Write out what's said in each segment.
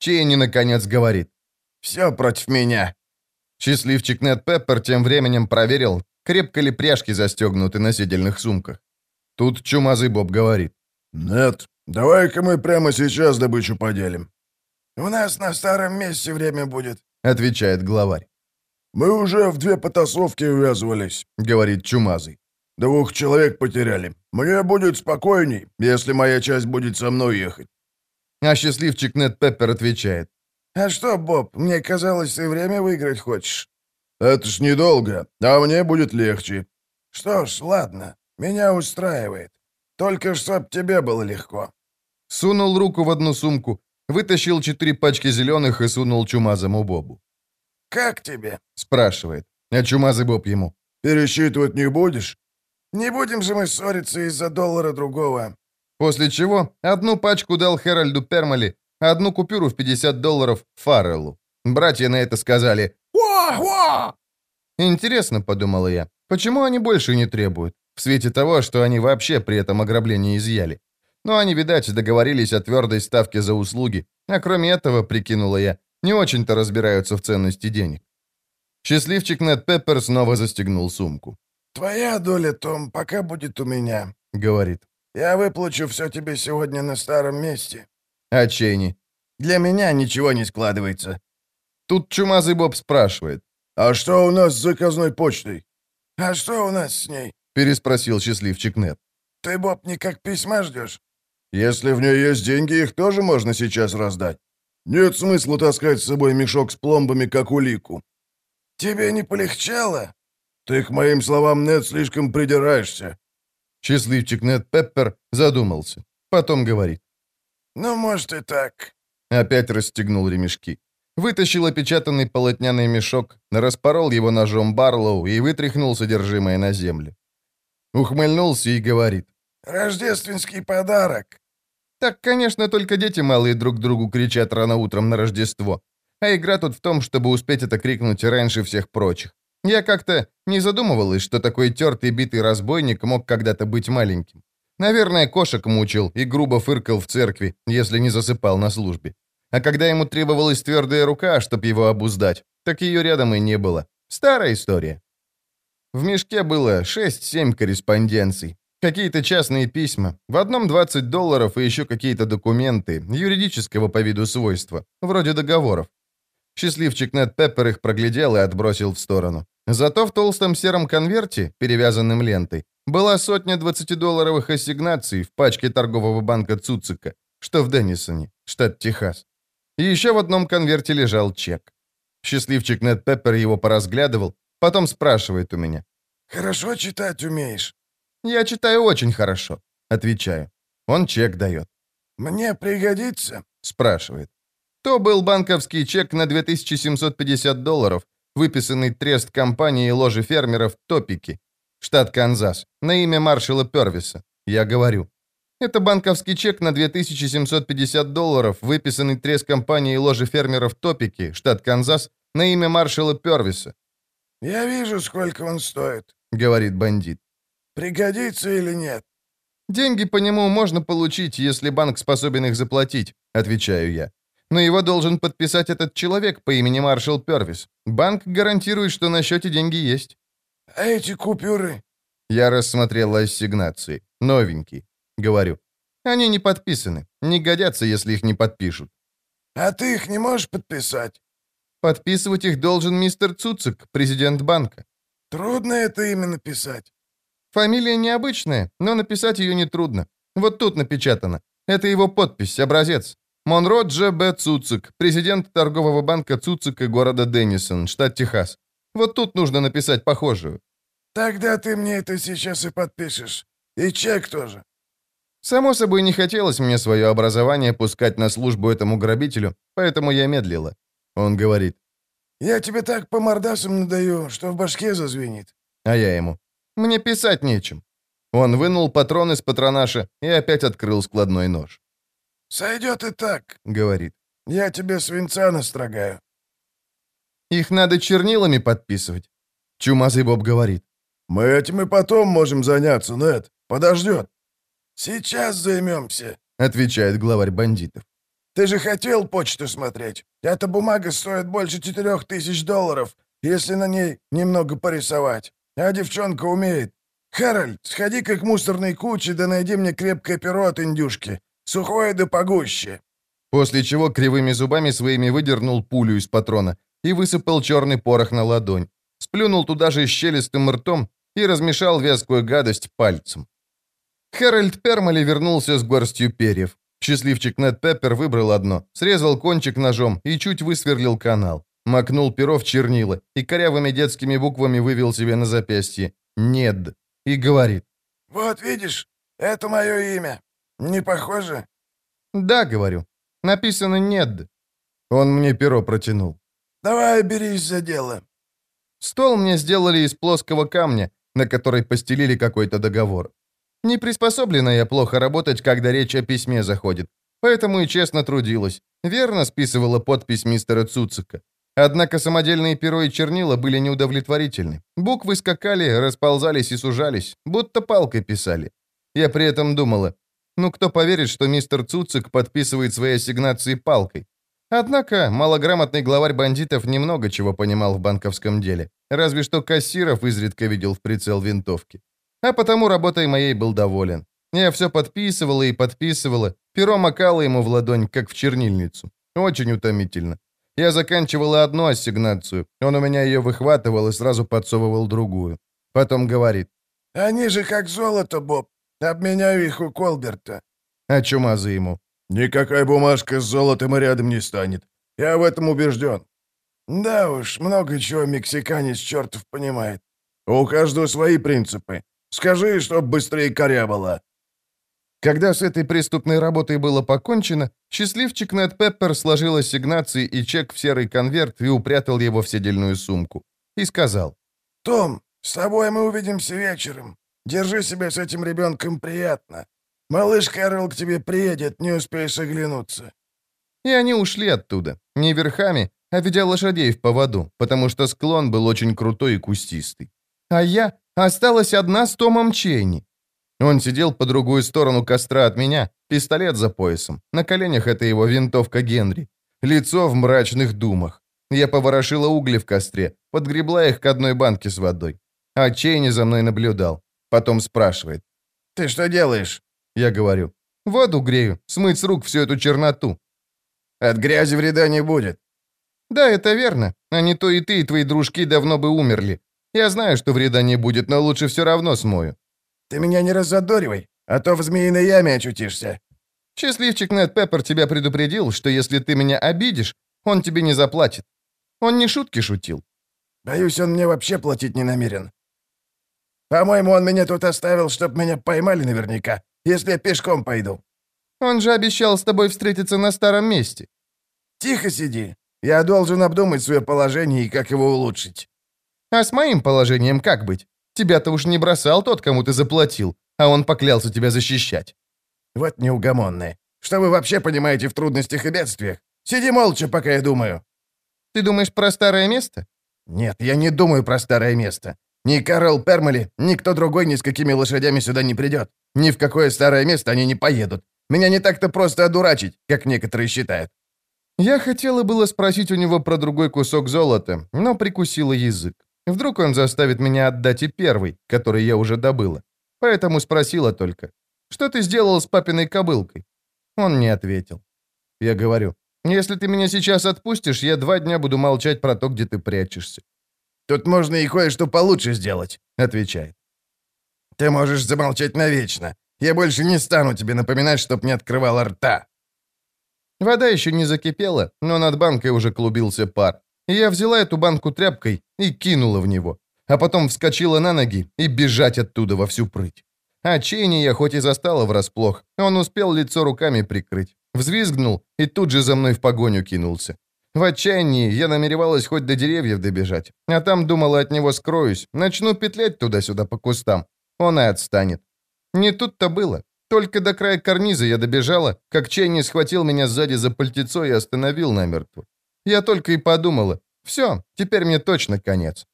Чейни, наконец, говорит. «Все против меня». Счастливчик Нед Пеппер тем временем проверил, крепко ли пряжки застегнуты на седельных сумках. Тут чумазый Боб говорит. «Нед, давай-ка мы прямо сейчас добычу поделим». «У нас на старом месте время будет», — отвечает главарь. «Мы уже в две потасовки увязывались», — говорит Чумазый. «Двух человек потеряли. Мне будет спокойней, если моя часть будет со мной ехать». А счастливчик Нед Пеппер отвечает. «А что, Боб, мне казалось, ты время выиграть хочешь». «Это ж недолго, а мне будет легче». «Что ж, ладно, меня устраивает. Только чтоб тебе было легко». Сунул руку в одну сумку, вытащил четыре пачки зеленых и сунул чумазому Бобу. «Как тебе?» — спрашивает. А чумазый Боб ему. «Пересчитывать не будешь?» «Не будем же мы ссориться из-за доллара другого». После чего одну пачку дал Хэральду Пермали, одну купюру в 50 долларов Фарреллу. Братья на это сказали «Ва-ва!» Интересно, подумала я, почему они больше не требуют, в свете того, что они вообще при этом ограбление изъяли. Но они, видать, договорились о твердой ставке за услуги, а кроме этого, прикинула я, не очень-то разбираются в ценности денег. Счастливчик Нед Пеппер снова застегнул сумку. «Твоя доля, Том, пока будет у меня», — говорит. «Я выплачу все тебе сегодня на старом месте». А Чейни? «Для меня ничего не складывается». Тут чумазый Боб спрашивает. «А что у нас с заказной почтой?» «А что у нас с ней?» — переспросил счастливчик Нед. «Ты, Боб, не как письма ждешь?» «Если в ней есть деньги, их тоже можно сейчас раздать. Нет смысла таскать с собой мешок с пломбами, как улику». «Тебе не полегчало?» «Ты к моим словам, Нед, слишком придираешься». Счастливчик Нед Пеппер задумался. Потом говорит. «Ну, может, и так». Опять расстегнул ремешки. Вытащил опечатанный полотняный мешок, распорол его ножом Барлоу и вытряхнул содержимое на землю. Ухмыльнулся и говорит. «Рождественский подарок». Так, конечно, только дети малые друг другу кричат рано утром на Рождество. А игра тут в том, чтобы успеть это крикнуть раньше всех прочих. Я как-то не задумывалась, что такой тертый битый разбойник мог когда-то быть маленьким. Наверное, кошек мучил и грубо фыркал в церкви, если не засыпал на службе. А когда ему требовалась твердая рука, чтобы его обуздать, так ее рядом и не было. Старая история. В мешке было 6-7 корреспонденций. Какие-то частные письма. В одном 20 долларов и еще какие-то документы, юридического по виду свойства, вроде договоров. Счастливчик Нед Пеппер их проглядел и отбросил в сторону. Зато в толстом сером конверте, перевязанном лентой, была сотня 20-долларовых ассигнаций в пачке торгового банка Цуцика, что в Деннисоне, штат Техас. И еще в одном конверте лежал чек. Счастливчик Нед Пеппер его поразглядывал, потом спрашивает у меня. «Хорошо читать умеешь?» «Я читаю очень хорошо», — отвечаю. Он чек дает. «Мне пригодится?» — спрашивает. То был банковский чек на 2750 долларов, выписанный трест компании ложи фермеров «Топики», штат Канзас, на имя маршала Первиса. Я говорю. Это банковский чек на 2750 долларов, выписанный трест компании ложи фермеров «Топики», штат Канзас, на имя маршала Первиса. «Я вижу, сколько он стоит», — говорит бандит. «Пригодится или нет?» «Деньги по нему можно получить, если банк способен их заплатить», — отвечаю я. «Но его должен подписать этот человек по имени Маршал Первис. Банк гарантирует, что на счете деньги есть». «А эти купюры?» Я рассмотрел ассигнации. Новенькие. Говорю. Они не подписаны. Не годятся, если их не подпишут. «А ты их не можешь подписать?» «Подписывать их должен мистер Цуцик, президент банка». «Трудно это имя написать». Фамилия необычная, но написать ее нетрудно. Вот тут напечатано. Это его подпись, образец. Монро Дж. Б. Цуцик, президент торгового банка Цуцика города Деннисон, штат Техас. Вот тут нужно написать похожую. Тогда ты мне это сейчас и подпишешь. И чек тоже. Само собой, не хотелось мне свое образование пускать на службу этому грабителю, поэтому я медлила. Он говорит. «Я тебе так по мордасам надаю, что в башке зазвенит». А я ему. «Мне писать нечем». Он вынул патрон из патронаша и опять открыл складной нож. «Сойдет и так», — говорит. «Я тебе свинца настрогаю». «Их надо чернилами подписывать», — чумазый Боб говорит. «Мы этим и потом можем заняться, Нед. Подождет». «Сейчас займемся», — отвечает главарь бандитов. Ты же хотел почту смотреть. Эта бумага стоит больше четырех тысяч долларов, если на ней немного порисовать. А девчонка умеет. Хэральд, сходи-ка к мусорной куче, да найди мне крепкое перо от индюшки. Сухое да погуще». После чего кривыми зубами своими выдернул пулю из патрона и высыпал черный порох на ладонь. Сплюнул туда же щелистым ртом и размешал вязкую гадость пальцем. Хэральд Пермали вернулся с горстью перьев. Счастливчик Нед Пеппер выбрал одно, срезал кончик ножом и чуть высверлил канал. Макнул перо в чернила и корявыми детскими буквами вывел себе на запястье «Нед» и говорит. «Вот видишь, это мое имя. Не похоже?» «Да», — говорю. «Написано «Нед». Он мне перо протянул. «Давай берись за дело». Стол мне сделали из плоского камня, на который постелили какой-то договор. Не приспособлена я плохо работать, когда речь о письме заходит. Поэтому и честно трудилась. Верно списывала подпись мистера Цуцика. Однако самодельные перо и чернила были неудовлетворительны. Буквы скакали, расползались и сужались, будто палкой писали. Я при этом думала, ну кто поверит, что мистер Цуцик подписывает свои ассигнации палкой? Однако малограмотный главарь бандитов немного чего понимал в банковском деле. Разве что кассиров изредка видел в прицел винтовки. А потому работой моей был доволен. Я все подписывала и подписывала, перо макало ему в ладонь, как в чернильницу. Очень утомительно. Я заканчивала одну ассигнацию, он у меня ее выхватывал и сразу подсовывал другую. Потом говорит. «Они же как золото, Боб. Обменяю их у Колберта». А чумазы ему. «Никакая бумажка с золотом и рядом не станет. Я в этом убежден». «Да уж, много чего мексиканец чертов понимает». «У каждого свои принципы. Скажи, чтоб быстрее корябало». Когда с этой преступной работой было покончено, счастливчик Нед Пеппер сложил ассигнации и чек в серый конверт и упрятал его в седельную сумку. И сказал. «Том, с тобой мы увидимся вечером. Держи себя с этим ребенком приятно. Малыш Кэрол к тебе приедет, не успеешь оглянуться». И они ушли оттуда. Не верхами, а ведя лошадей в поводу, потому что склон был очень крутой и кустистый. А я осталась одна с Томом Чейни. Он сидел по другую сторону костра от меня, пистолет за поясом. На коленях это его винтовка Генри. Лицо в мрачных думах. Я поворошила угли в костре, подгребла их к одной банке с водой. А Чейни за мной наблюдал. Потом спрашивает. «Ты что делаешь?» Я говорю. «Воду грею, смыть с рук всю эту черноту». «От грязи вреда не будет». «Да, это верно. А не то и ты, и твои дружки давно бы умерли. Я знаю, что вреда не будет, но лучше все равно смою». «Ты меня не раззадоривай, а то в змеиной яме очутишься». «Счастливчик Нед Пеппер тебя предупредил, что если ты меня обидишь, он тебе не заплатит. Он не шутки шутил». «Боюсь, он мне вообще платить не намерен. По-моему, он меня тут оставил, чтобы меня поймали наверняка, если я пешком пойду». «Он же обещал с тобой встретиться на старом месте». «Тихо сиди. Я должен обдумать свое положение и как его улучшить». «А с моим положением как быть? Тебя-то уж не бросал тот, кому ты заплатил, а он поклялся тебя защищать». «Вот неугомонные. Что вы вообще понимаете в трудностях и бедствиях? Сиди молча, пока я думаю». «Ты думаешь про старое место?» «Нет, я не думаю про старое место. Ни Карл Пермали, ни кто другой ни с какими лошадями сюда не придет. Ни в какое старое место они не поедут. Меня не так-то просто одурачить, как некоторые считают». Я хотела было спросить у него про другой кусок золота, но прикусила язык. Вдруг он заставит меня отдать и первый, который я уже добыла. Поэтому спросила только, что ты сделал с папиной кобылкой? Он не ответил. Я говорю, если ты меня сейчас отпустишь, я два дня буду молчать про то, где ты прячешься. Тут можно и кое-что получше сделать», — отвечает. «Ты можешь замолчать навечно. Я больше не стану тебе напоминать, чтоб не открывала рта». Вода еще не закипела, но над банкой уже клубился пар. Я взяла эту банку тряпкой и кинула в него. А потом вскочила на ноги и бежать оттуда во всю прыть. А Чейни я хоть и застала врасплох, он успел лицо руками прикрыть. Взвизгнул и тут же за мной в погоню кинулся. В отчаянии я намеревалась хоть до деревьев добежать, а там думала от него скроюсь, начну петлять туда-сюда по кустам. Он и отстанет. Не тут-то было. Только до края карниза я добежала, как Чейни схватил меня сзади за пальтецо и остановил намертво. Я только и подумала, все, теперь мне точно конец.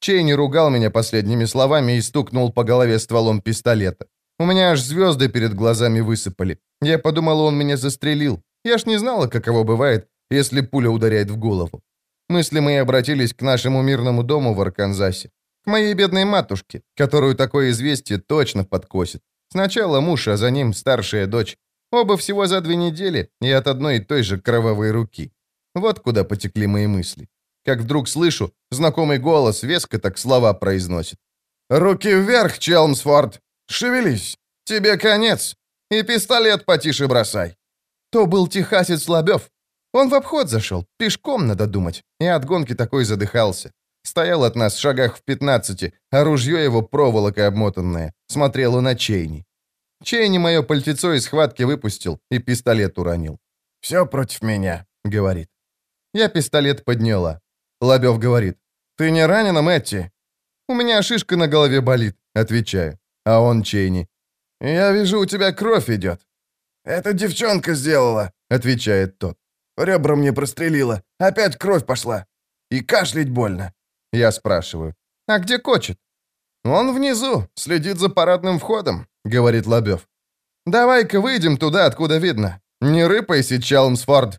Чейни ругал меня последними словами и стукнул по голове стволом пистолета. У меня аж звезды перед глазами высыпали. Я подумала, он меня застрелил. Я ж не знала, каково бывает, если пуля ударяет в голову. Мысли мои обратились к нашему мирному дому в Арканзасе, к моей бедной матушке, которую такое известие точно подкосит. Сначала муж, а за ним старшая дочь. Оба всего за две недели и от одной и той же кровавой руки. Вот куда потекли мои мысли. Как вдруг слышу, знакомый голос веско так слова произносит. «Руки вверх, Челмсфорд! Шевелись! Тебе конец! И пистолет потише бросай!» То был техасец Лобев. Он в обход зашел, пешком надо думать, и от гонки такой задыхался. Стоял от нас в шагах в пятнадцати, а ружье его проволока обмотанное, смотрело на Чейни. Чейни мое пальтецо из схватки выпустил и пистолет уронил. «Все против меня», — говорит. Я пистолет подняла. Лобев говорит. «Ты не ранена, Мэтти?» «У меня шишка на голове болит», — отвечаю. А он Чейни. «Я вижу, у тебя кровь идет». «Это девчонка сделала», — отвечает тот. Ребра мне прострелила. Опять кровь пошла. И кашлять больно. Я спрашиваю. А где Кочет? Он внизу, следит за парадным входом, говорит Лобев. Давай-ка выйдем туда, откуда видно. Не рыпайся, Челмсфорд.